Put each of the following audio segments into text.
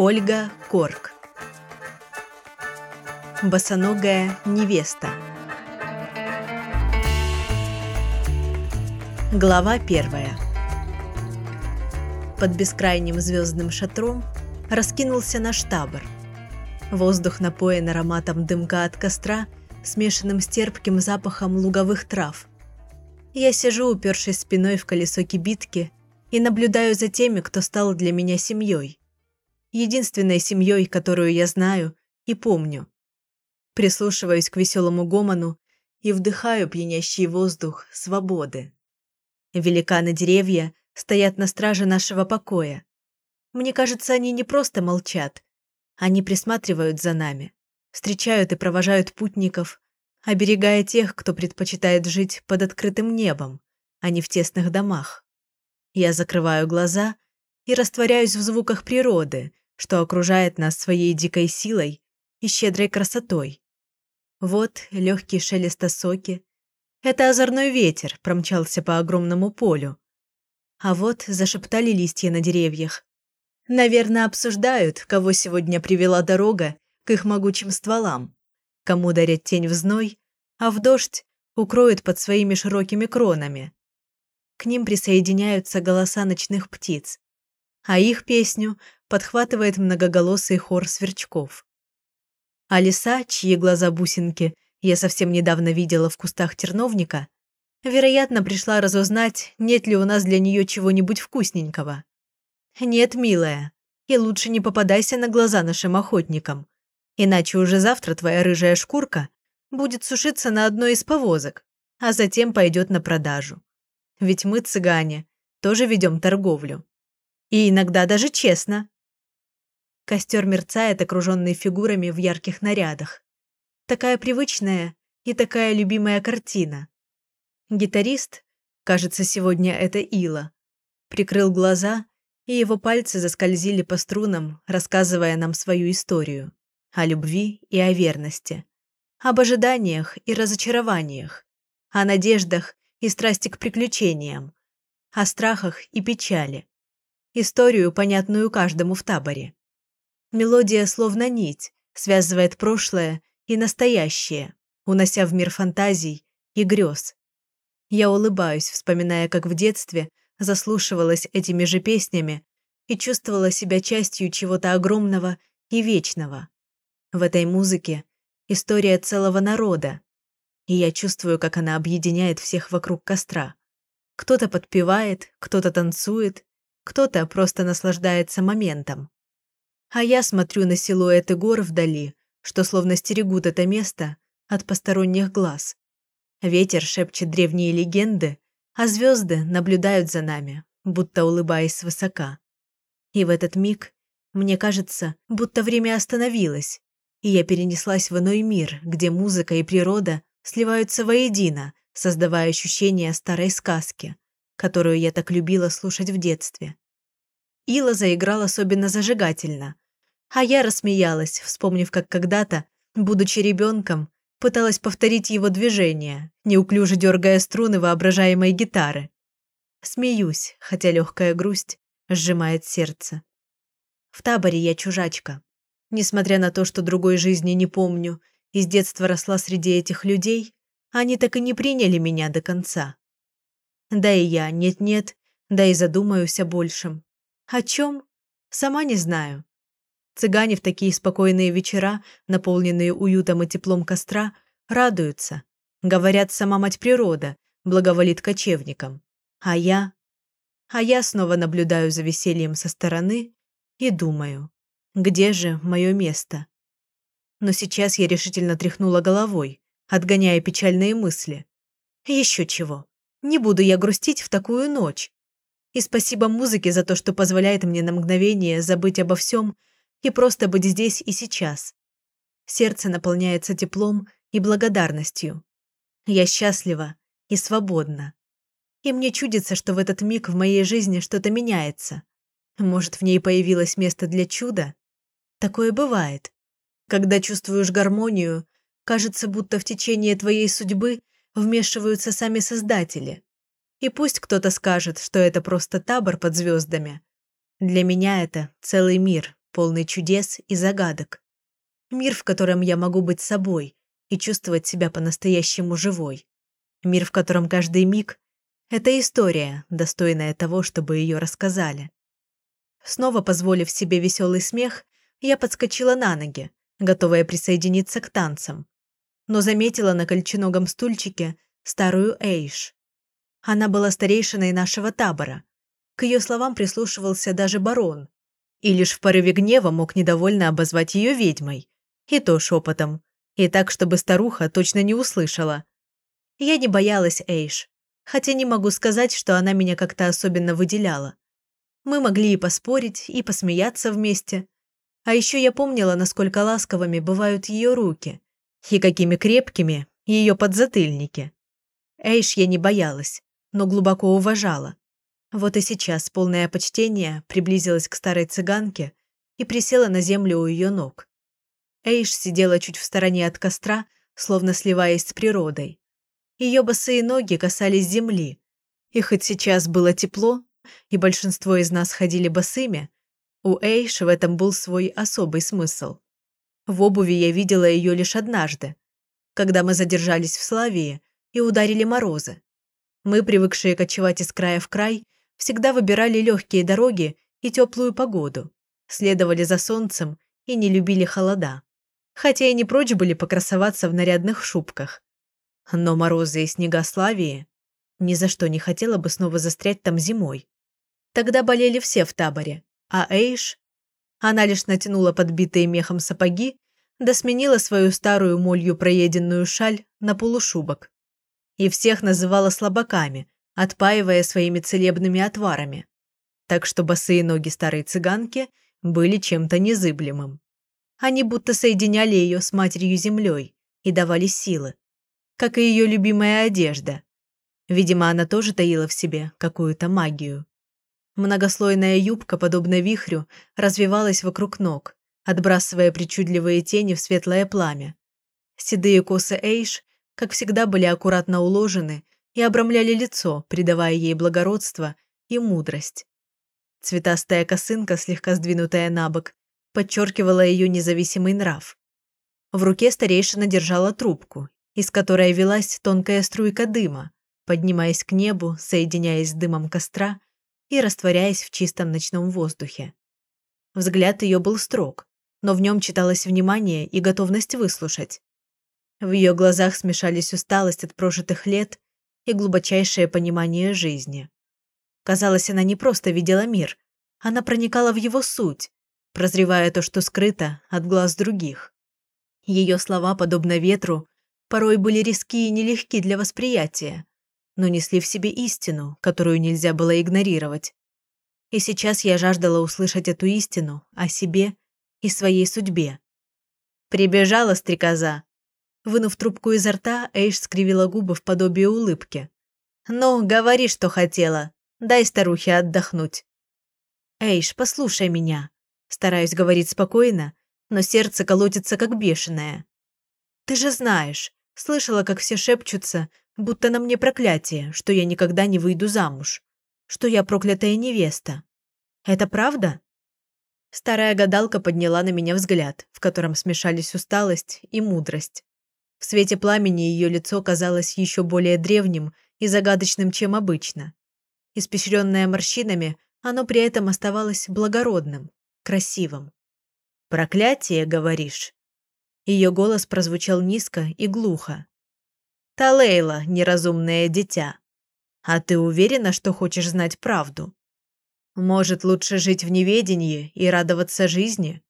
Ольга Корк Босоногая невеста Глава первая Под бескрайним звездным шатром раскинулся наш табор. Воздух напоен ароматом дымка от костра, смешанным с терпким запахом луговых трав. Я сижу, упершись спиной в колесо кибитки, и наблюдаю за теми, кто стал для меня семьей. Единственной семьей, которую я знаю и помню. Прислушиваюсь к веселому гомону и вдыхаю пьянящий воздух свободы. Великаны деревья стоят на страже нашего покоя. Мне кажется, они не просто молчат, они присматривают за нами, встречают и провожают путников, оберегая тех, кто предпочитает жить под открытым небом, а не в тесных домах. Я закрываю глаза и растворяюсь в звуках природы, что окружает нас своей дикой силой и щедрой красотой. Вот легкий шелест осоки. Это озорной ветер промчался по огромному полю. А вот зашептали листья на деревьях. Наверное, обсуждают, кого сегодня привела дорога к их могучим стволам. Кому дарят тень в зной, а в дождь укроют под своими широкими кронами. К ним присоединяются голоса ночных птиц, а их песню подхватывает многоголосый хор сверчков. А лиса, чьи глаза бусинки я совсем недавно видела в кустах терновника, вероятно, пришла разузнать, нет ли у нас для нее чего-нибудь вкусненького. Нет, милая, и лучше не попадайся на глаза нашим охотникам, иначе уже завтра твоя рыжая шкурка будет сушиться на одной из повозок, а затем пойдет на продажу. Ведь мы, цыгане, тоже ведем торговлю. И иногда даже честно. Костер мерцает, окруженный фигурами в ярких нарядах. Такая привычная и такая любимая картина. Гитарист, кажется, сегодня это Ила, прикрыл глаза, и его пальцы заскользили по струнам, рассказывая нам свою историю. О любви и о верности. Об ожиданиях и разочарованиях. О надеждах и страсти к приключениям, о страхах и печали. Историю, понятную каждому в таборе. Мелодия словно нить, связывает прошлое и настоящее, унося в мир фантазий и грез. Я улыбаюсь, вспоминая, как в детстве заслушивалась этими же песнями и чувствовала себя частью чего-то огромного и вечного. В этой музыке история целого народа, и я чувствую, как она объединяет всех вокруг костра. Кто-то подпевает, кто-то танцует, кто-то просто наслаждается моментом. А я смотрю на силуэты гор вдали, что словно стерегут это место от посторонних глаз. Ветер шепчет древние легенды, а звезды наблюдают за нами, будто улыбаясь свысока. И в этот миг мне кажется, будто время остановилось, и я перенеслась в иной мир, где музыка и природа сливаются воедино, создавая ощущение старой сказки, которую я так любила слушать в детстве. Ила заиграл особенно зажигательно, а я рассмеялась, вспомнив, как когда-то, будучи ребенком, пыталась повторить его движения, неуклюже дергая струны воображаемой гитары. Смеюсь, хотя легкая грусть сжимает сердце. В таборе я чужачка. Несмотря на то, что другой жизни не помню и с детства росла среди этих людей, они так и не приняли меня до конца. Да и я нет-нет, да и задумаюсь о большем. О чем? Сама не знаю. Цыгане в такие спокойные вечера, наполненные уютом и теплом костра, радуются. Говорят, сама мать природа благоволит кочевникам. А я? А я снова наблюдаю за весельем со стороны и думаю, где же мое место? но сейчас я решительно тряхнула головой, отгоняя печальные мысли. Еще чего. Не буду я грустить в такую ночь. И спасибо музыке за то, что позволяет мне на мгновение забыть обо всем и просто быть здесь и сейчас. Сердце наполняется теплом и благодарностью. Я счастлива и свободна. И мне чудится, что в этот миг в моей жизни что-то меняется. Может, в ней появилось место для чуда? Такое бывает. Когда чувствуешь гармонию, кажется, будто в течение твоей судьбы вмешиваются сами создатели. И пусть кто-то скажет, что это просто табор под звездами. Для меня это целый мир, полный чудес и загадок. Мир, в котором я могу быть собой и чувствовать себя по-настоящему живой. Мир, в котором каждый миг – это история, достойная того, чтобы ее рассказали. Снова позволив себе веселый смех, я подскочила на ноги, готовая присоединиться к танцам. Но заметила на кольченогом стульчике старую Эйш. Она была старейшиной нашего табора. К ее словам прислушивался даже барон. И лишь в порыве гнева мог недовольно обозвать ее ведьмой. И то шепотом. И так, чтобы старуха точно не услышала. Я не боялась Эйш. Хотя не могу сказать, что она меня как-то особенно выделяла. Мы могли и поспорить, и посмеяться вместе. А еще я помнила, насколько ласковыми бывают ее руки, и какими крепкими ее подзатыльники. Эйш я не боялась, но глубоко уважала. Вот и сейчас полное почтение приблизилась к старой цыганке и присела на землю у ее ног. Эйш сидела чуть в стороне от костра, словно сливаясь с природой. Ее босые ноги касались земли, и хоть сейчас было тепло, и большинство из нас ходили босыми, у Эйш в этом был свой особый смысл. В обуви я видела ее лишь однажды, когда мы задержались в Славии и ударили морозы. Мы, привыкшие кочевать из края в край, всегда выбирали легкие дороги и теплую погоду, следовали за солнцем и не любили холода. Хотя и не прочь были покрасоваться в нарядных шубках. Но морозы и снега Славии ни за что не хотела бы снова застрять там зимой. Тогда болели все в таборе, а Эйш... Она лишь натянула подбитые мехом сапоги, да сменила свою старую молью проеденную шаль на полушубок. И всех называла слабаками, отпаивая своими целебными отварами. Так что босые ноги старой цыганки были чем-то незыблемым. Они будто соединяли ее с матерью землей и давали силы. Как и ее любимая одежда. Видимо, она тоже таила в себе какую-то магию. Многослойная юбка, подобно вихрю, развивалась вокруг ног, отбрасывая причудливые тени в светлое пламя. Седые косы Эйш, как всегда, были аккуратно уложены и обрамляли лицо, придавая ей благородство и мудрость. Цветастая косынка, слегка сдвинутая на бок, подчеркивала ее независимый нрав. В руке старейшина держала трубку, из которой велась тонкая струйка дыма, поднимаясь к небу, соединяясь с дымом костра и растворяясь в чистом ночном воздухе. Взгляд ее был строг, но в нем читалось внимание и готовность выслушать. В ее глазах смешались усталость от прожитых лет и глубочайшее понимание жизни. Казалось, она не просто видела мир, она проникала в его суть, прозревая то, что скрыто от глаз других. Ее слова, подобно ветру, порой были резки и нелегки для восприятия, но несли в себе истину, которую нельзя было игнорировать. И сейчас я жаждала услышать эту истину о себе и своей судьбе. Прибежала стрекоза. Вынув трубку изо рта, Эйш скривила губы в подобие улыбки. «Ну, говори, что хотела. Дай старухе отдохнуть». «Эйш, послушай меня». Стараюсь говорить спокойно, но сердце колотится как бешеное. «Ты же знаешь, слышала, как все шепчутся, Будто на мне проклятие, что я никогда не выйду замуж. Что я проклятая невеста. Это правда? Старая гадалка подняла на меня взгляд, в котором смешались усталость и мудрость. В свете пламени ее лицо казалось еще более древним и загадочным, чем обычно. Испещренное морщинами, оно при этом оставалось благородным, красивым. «Проклятие, говоришь?» Ее голос прозвучал низко и глухо, Талейла, неразумное дитя. А ты уверена, что хочешь знать правду? Может, лучше жить в неведении и радоваться жизни?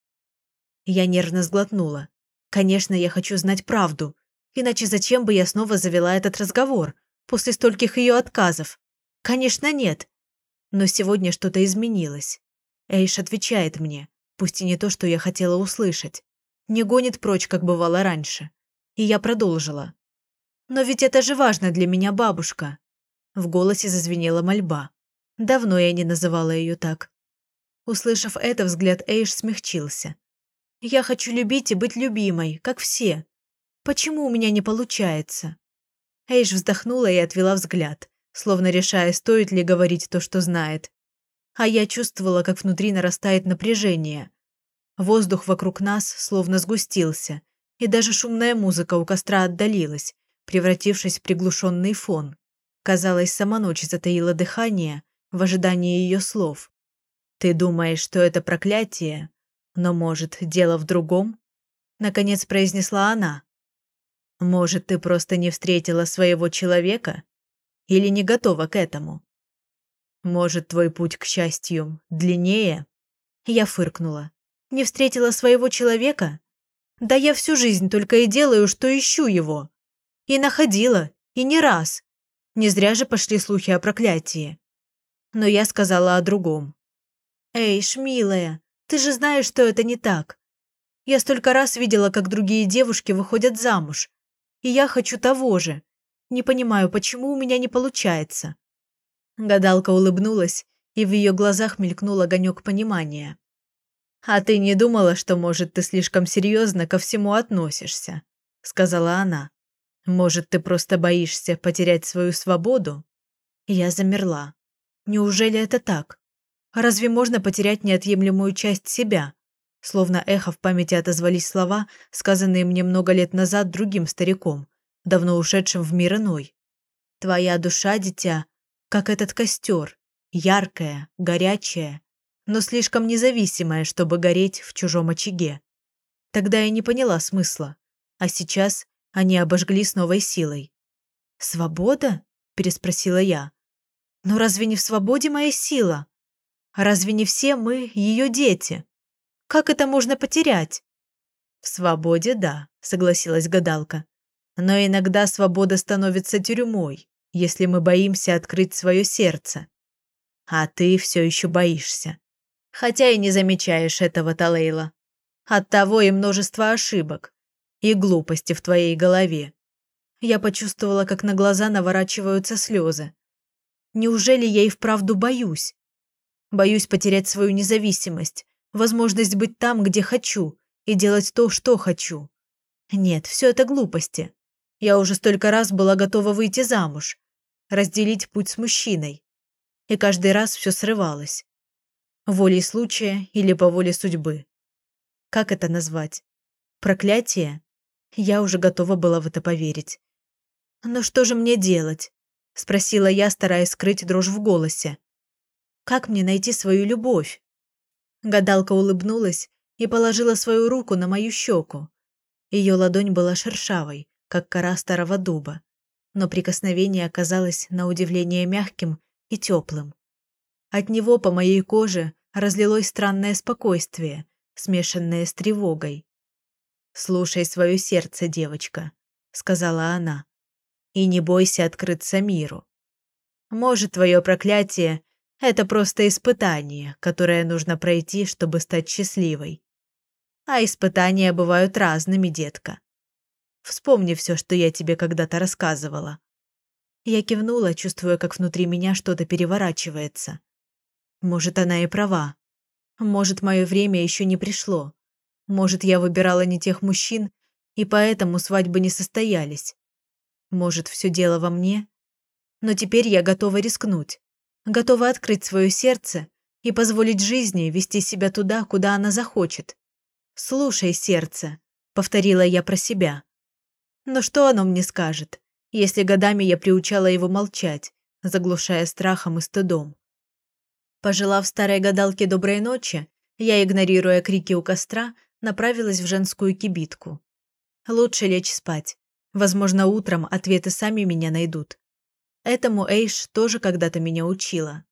Я нервно сглотнула. Конечно, я хочу знать правду. Иначе зачем бы я снова завела этот разговор после стольких ее отказов? Конечно, нет. Но сегодня что-то изменилось. Эйш отвечает мне, пусть и не то, что я хотела услышать. Не гонит прочь, как бывало раньше. И я продолжила. «Но ведь это же важно для меня, бабушка!» В голосе зазвенела мольба. Давно я не называла ее так. Услышав это, взгляд Эйш смягчился. «Я хочу любить и быть любимой, как все. Почему у меня не получается?» Эйш вздохнула и отвела взгляд, словно решая, стоит ли говорить то, что знает. А я чувствовала, как внутри нарастает напряжение. Воздух вокруг нас словно сгустился, и даже шумная музыка у костра отдалилась, превратившись в приглушенный фон. Казалось, сама ночь затаила дыхание в ожидании ее слов. «Ты думаешь, что это проклятие? Но, может, дело в другом?» Наконец произнесла она. «Может, ты просто не встретила своего человека? Или не готова к этому? Может, твой путь к счастью длиннее?» Я фыркнула. «Не встретила своего человека? Да я всю жизнь только и делаю, что ищу его. И находила, и не раз. Не зря же пошли слухи о проклятии. Но я сказала о другом. «Эйш, милая, ты же знаешь, что это не так. Я столько раз видела, как другие девушки выходят замуж. И я хочу того же. Не понимаю, почему у меня не получается». Гадалка улыбнулась, и в ее глазах мелькнул огонек понимания. «А ты не думала, что, может, ты слишком серьезно ко всему относишься?» – сказала она. «Может, ты просто боишься потерять свою свободу?» Я замерла. Неужели это так? Разве можно потерять неотъемлемую часть себя? Словно эхо в памяти отозвались слова, сказанные мне много лет назад другим стариком, давно ушедшим в мир иной. «Твоя душа, дитя, как этот костер, яркая, горячая, но слишком независимая, чтобы гореть в чужом очаге. Тогда я не поняла смысла, а сейчас они обожгли с новой силой. «Свобода?» – переспросила я. «Но разве не в свободе моя сила? Разве не все мы ее дети? Как это можно потерять?» «В свободе, да», – согласилась гадалка. «Но иногда свобода становится тюрьмой, если мы боимся открыть свое сердце. А ты все еще боишься хотя и не замечаешь этого, Талейла. Оттого и множество ошибок, и глупости в твоей голове. Я почувствовала, как на глаза наворачиваются слезы. Неужели я и вправду боюсь? Боюсь потерять свою независимость, возможность быть там, где хочу, и делать то, что хочу. Нет, все это глупости. Я уже столько раз была готова выйти замуж, разделить путь с мужчиной. И каждый раз все срывалось волей случая или по воле судьбы. Как это назвать? Проклятие? Я уже готова была в это поверить. «Но что же мне делать?» – спросила я, стараясь скрыть дрожь в голосе. «Как мне найти свою любовь?» Гадалка улыбнулась и положила свою руку на мою щеку. Ее ладонь была шершавой, как кора старого дуба, но прикосновение оказалось на удивление мягким и теплым. От него по моей коже разлилось странное спокойствие, смешанное с тревогой. «Слушай свое сердце, девочка», — сказала она, — «и не бойся открыться миру. Может, твое проклятие — это просто испытание, которое нужно пройти, чтобы стать счастливой. А испытания бывают разными, детка. Вспомни все, что я тебе когда-то рассказывала». Я кивнула, чувствуя, как внутри меня что-то переворачивается. Может, она и права. Может, мое время еще не пришло. Может, я выбирала не тех мужчин, и поэтому свадьбы не состоялись. Может, все дело во мне? Но теперь я готова рискнуть. Готова открыть свое сердце и позволить жизни вести себя туда, куда она захочет. «Слушай, сердце», — повторила я про себя. Но что оно мне скажет, если годами я приучала его молчать, заглушая страхом и стыдом? Пожелав старой гадалке доброй ночи, я, игнорируя крики у костра, направилась в женскую кибитку. Лучше лечь спать. Возможно, утром ответы сами меня найдут. Этому Эйш тоже когда-то меня учила.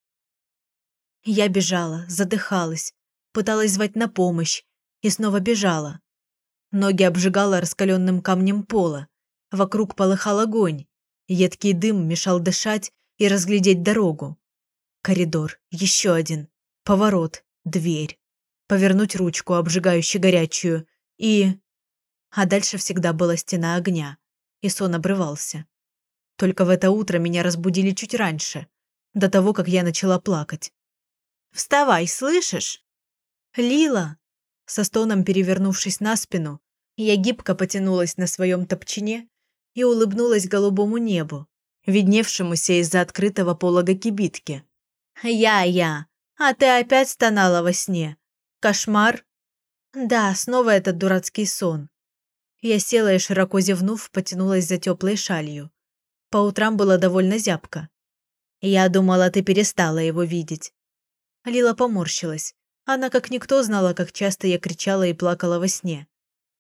Я бежала, задыхалась, пыталась звать на помощь и снова бежала. Ноги обжигала раскаленным камнем пола. Вокруг полыхал огонь. Едкий дым мешал дышать и разглядеть дорогу. Коридор. Еще один. Поворот. Дверь. Повернуть ручку, обжигающую горячую. И... А дальше всегда была стена огня. И сон обрывался. Только в это утро меня разбудили чуть раньше. До того, как я начала плакать. «Вставай, слышишь?» «Лила!» Со стоном перевернувшись на спину, я гибко потянулась на своем топчине и улыбнулась голубому небу, видневшемуся из-за открытого полога кибитки. «Я-я, а ты опять стонала во сне? Кошмар?» Да, снова этот дурацкий сон. Я села и, широко зевнув, потянулась за теплой шалью. По утрам было довольно зябко. Я думала, ты перестала его видеть. Лила поморщилась. Она как никто знала, как часто я кричала и плакала во сне.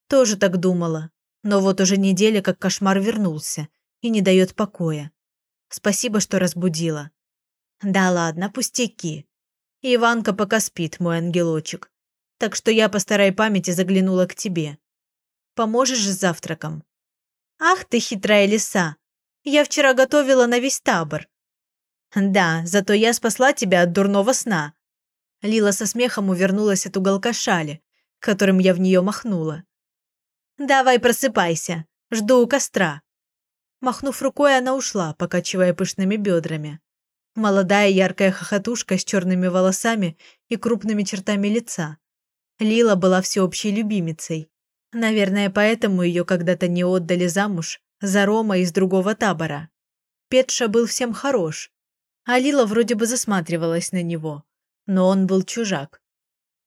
Тоже так думала. Но вот уже неделя, как кошмар вернулся и не дает покоя. Спасибо, что разбудила. Да ладно, пустяки. Иванка пока спит, мой ангелочек. Так что я по старой памяти заглянула к тебе. Поможешь с завтраком? Ах ты хитрая лиса. Я вчера готовила на весь табор. Да, зато я спасла тебя от дурного сна. Лила со смехом увернулась от уголка шали, которым я в нее махнула. «Давай просыпайся, жду у костра». Махнув рукой, она ушла, покачивая пышными бедрами. Молодая яркая хохотушка с черными волосами и крупными чертами лица. Лила была всеобщей любимицей. Наверное, поэтому ее когда-то не отдали замуж за Рома из другого табора. Петша был всем хорош, а Лила вроде бы засматривалась на него. Но он был чужак.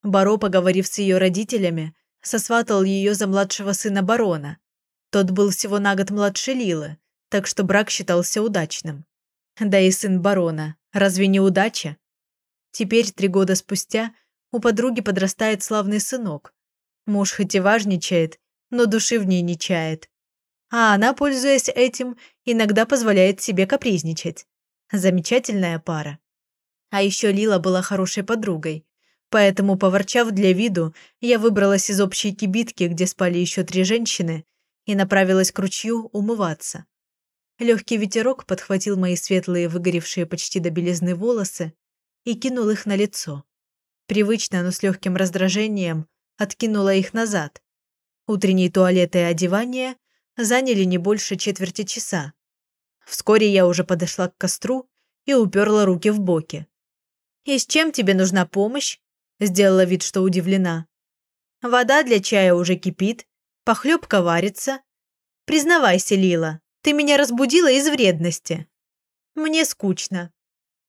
Баро, поговорив с ее родителями, сосватал ее за младшего сына барона. Тот был всего на год младше Лилы, так что брак считался удачным. Да и сын барона. Разве не удача? Теперь, три года спустя, у подруги подрастает славный сынок. Муж хоть и важничает, но души в ней не чает. А она, пользуясь этим, иногда позволяет себе капризничать. Замечательная пара. А еще Лила была хорошей подругой. Поэтому, поворчав для виду, я выбралась из общей кибитки, где спали еще три женщины, и направилась к ручью умываться. Легкий ветерок подхватил мои светлые, выгоревшие почти до белизны волосы и кинул их на лицо. Привычно, но с легким раздражением, откинула их назад. Утренний туалет и одевание заняли не больше четверти часа. Вскоре я уже подошла к костру и уперла руки в боки. «И с чем тебе нужна помощь?» Сделала вид, что удивлена. «Вода для чая уже кипит, похлебка варится. Признавайся, Лила, ты меня разбудила из вредности. Мне скучно.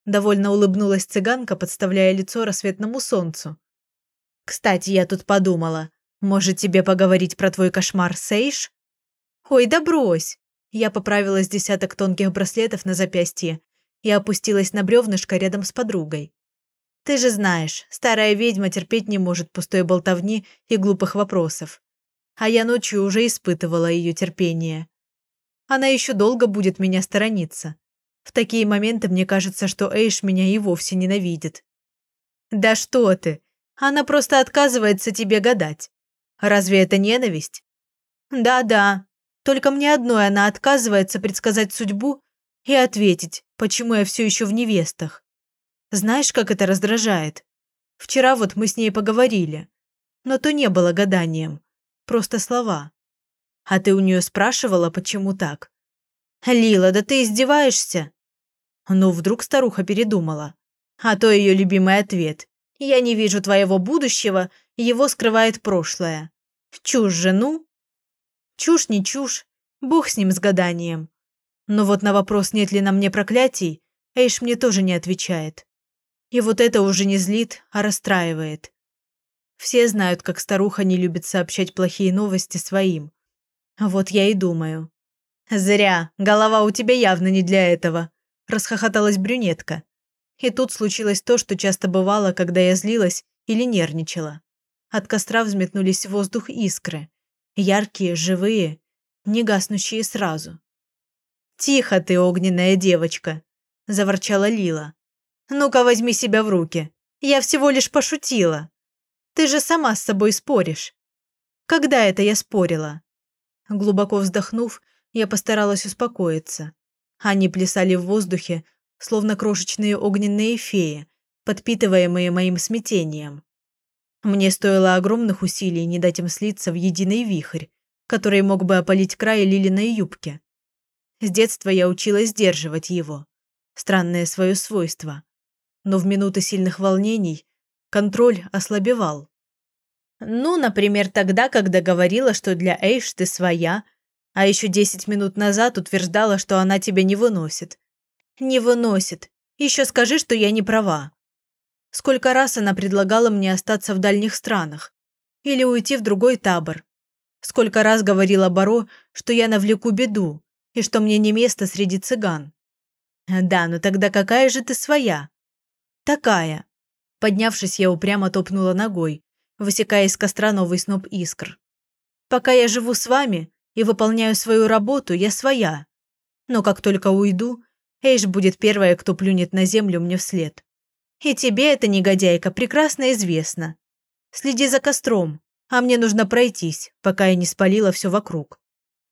Довольно улыбнулась цыганка, подставляя лицо рассветному солнцу. Кстати, я тут подумала, может тебе поговорить про твой кошмар, Сейш? Ой, да брось. Я поправила десяток тонких браслетов на запястье и опустилась на бревнышко рядом с подругой. Ты же знаешь, старая ведьма терпеть не может пустой болтовни и глупых вопросов. А я ночью уже испытывала ее терпение. Она еще долго будет меня сторониться. В такие моменты мне кажется, что Эйш меня и вовсе ненавидит. Да что ты! Она просто отказывается тебе гадать. Разве это ненависть? Да-да. Только мне одной она отказывается предсказать судьбу и ответить, почему я все еще в невестах. Знаешь, как это раздражает? Вчера вот мы с ней поговорили. Но то не было гаданием. Просто слова. А ты у нее спрашивала, почему так? Лила, да ты издеваешься? Ну, вдруг старуха передумала. А то ее любимый ответ. Я не вижу твоего будущего, его скрывает прошлое. Чушь же, ну? Чушь не чушь. Бог с ним с гаданием. Но вот на вопрос, нет ли на мне проклятий, Эйш мне тоже не отвечает. И вот это уже не злит, а расстраивает. Все знают, как старуха не любит сообщать плохие новости своим. Вот я и думаю. «Зря, голова у тебя явно не для этого», – расхохоталась брюнетка. И тут случилось то, что часто бывало, когда я злилась или нервничала. От костра взметнулись в воздух искры. Яркие, живые, не гаснущие сразу. «Тихо ты, огненная девочка!» – заворчала Лила. «Ну-ка возьми себя в руки. Я всего лишь пошутила. Ты же сама с собой споришь». «Когда это я спорила?» Глубоко вздохнув, я постаралась успокоиться. Они плясали в воздухе, словно крошечные огненные феи, подпитываемые моим смятением. Мне стоило огромных усилий не дать им слиться в единый вихрь, который мог бы опалить край Лилиной юбки. С детства я училась сдерживать его. Странное свое свойство. Но в минуты сильных волнений контроль ослабевал. Ну, например, тогда, когда говорила, что для Эйш ты своя, а еще десять минут назад утверждала, что она тебя не выносит. Не выносит. Еще скажи, что я не права. Сколько раз она предлагала мне остаться в дальних странах. или уйти в другой табор. Сколько раз говорила Баро, что я навлеку беду и что мне не место среди цыган. Да, ну тогда какая же ты своя? Такая. Поднявшись, я упрямо топнула ногой, высекая из костра новый сноп искр. Пока я живу с вами и выполняю свою работу, я своя. Но как только уйду, Эйш будет первая, кто плюнет на землю мне вслед. И тебе эта негодяйка прекрасно известна. Следи за костром, а мне нужно пройтись, пока я не спалила все вокруг.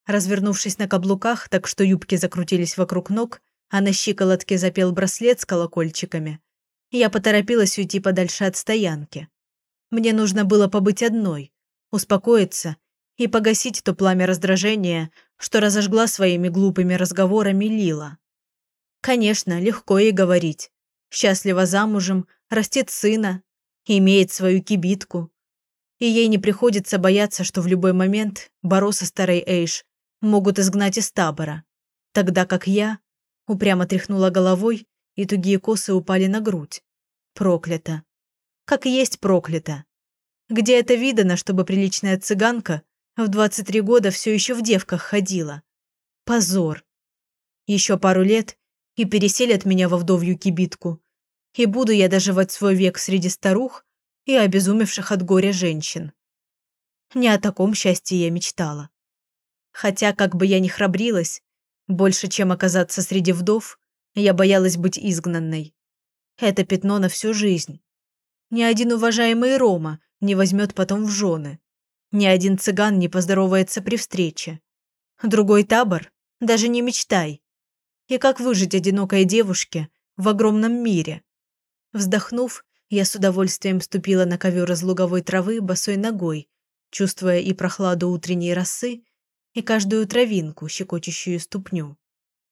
Развернувшись на каблуках, так что юбки закрутились вокруг ног, а на щиколотке запел браслет с колокольчиками, я поторопилась уйти подальше от стоянки. Мне нужно было побыть одной, успокоиться и погасить то пламя раздражения, что разожгла своими глупыми разговорами Лила. Конечно, легко ей говорить. Счастлива замужем, растет сына, имеет свою кибитку. И ей не приходится бояться, что в любой момент Баро со старой Эйш могут изгнать из табора. Тогда как я упрямо тряхнула головой, и тугие косы упали на грудь. Проклято. Как есть проклято. Где это видано, чтобы приличная цыганка в 23 года все еще в девках ходила? Позор. Еще пару лет, и переселят меня во вдовью кибитку, и буду я доживать свой век среди старух и обезумевших от горя женщин. Не о таком счастье я мечтала. Хотя, как бы я ни храбрилась, больше, чем оказаться среди вдов, я боялась быть изгнанной. Это пятно на всю жизнь. Ни один уважаемый Рома не возьмет потом в жены. Ни один цыган не поздоровается при встрече. Другой табор? Даже не мечтай. И как выжить одинокой девушке в огромном мире? Вздохнув, я с удовольствием ступила на ковер из луговой травы босой ногой, чувствуя и прохладу утренней росы, и каждую травинку, щекочущую ступню.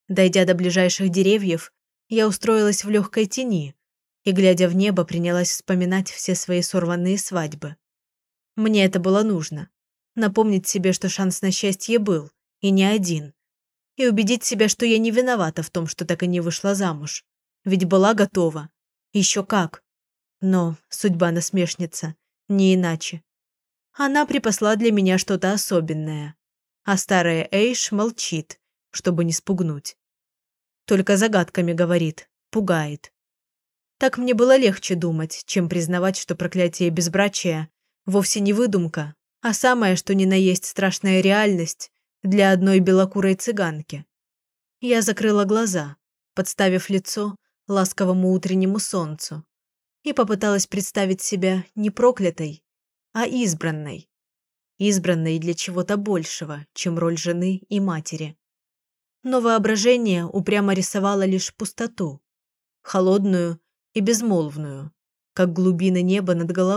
Дойдя до ближайших деревьев, я устроилась в легкой тени и, глядя в небо, принялась вспоминать все свои сорванные свадьбы. Мне это было нужно. Напомнить себе, что шанс на счастье был, и не один. И убедить себя, что я не виновата в том, что так и не вышла замуж. Ведь была готова. Еще как. Но судьба насмешница, не иначе. Она припасла для меня что-то особенное. А старая Эйш молчит, чтобы не спугнуть. Только загадками говорит, пугает. Так мне было легче думать, чем признавать, что проклятие безбрачия вовсе не выдумка, а самое, что ни на есть страшная реальность для одной белокурой цыганки. Я закрыла глаза, подставив лицо ласковому утреннему солнцу, и попыталась представить себя не проклятой, а избранной. Избранной для чего-то большего, чем роль жены и матери. Но воображение упрямо рисовало лишь пустоту, холодную и безмолвную, как глубины неба над головой.